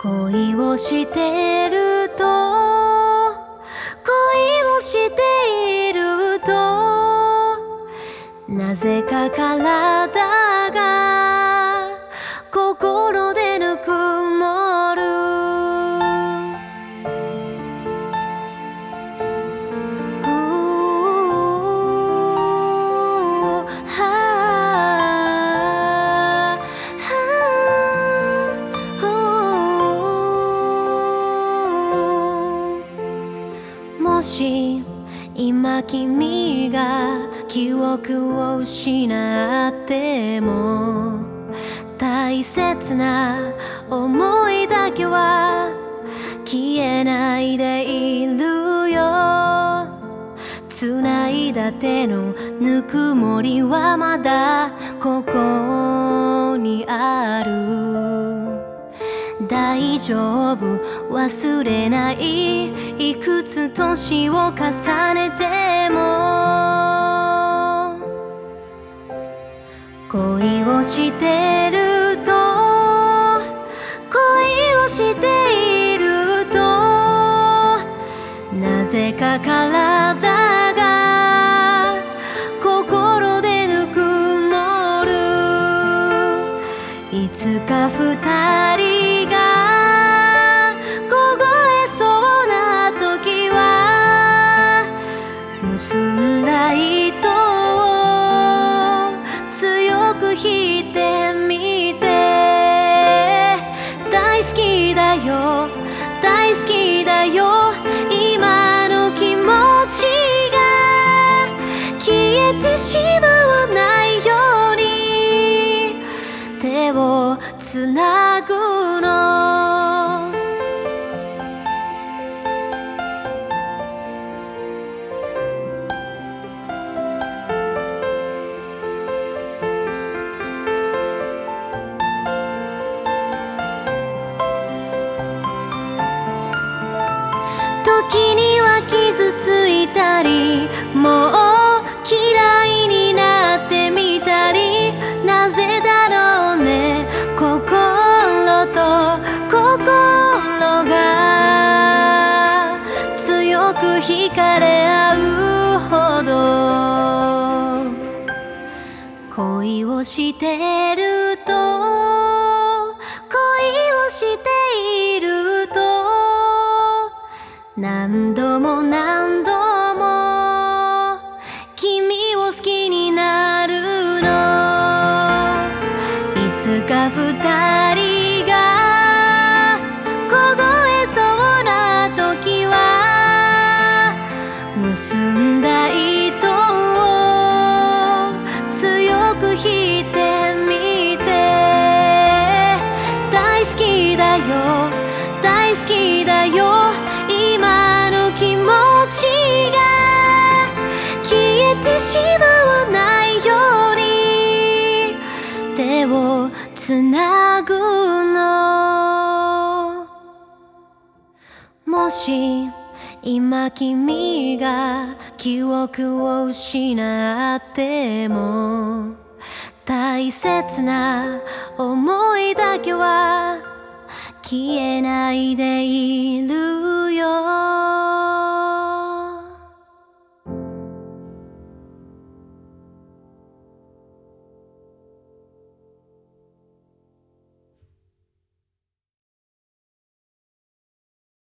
恋をしてると恋をしているとなぜか体が心君が記憶を失っても大切な思いだけは消えないでいるよ。繋いだ手のぬくもりはまだここにある。大丈夫。忘れない。いくつ年を重ねても。恋をしてると恋をしているとなぜか体が心でぬくもる。いつか二人引いてみて大好きだよ大好きだよ今の気持ちが消えてしまわないように手をつなぐ時には傷ついたりもう嫌いになってみたりなぜだろうね心と心が強く惹かれ合うほど恋をしてると何度も何度も君を好きになるの。いつか二人が凍えそうな時は結んだ糸を強く引いてみて。大好きだよ大好きだよ。しまわないように手をつなぐの。もし今君が記憶を失っても大切な思いだけは消えないでいるよ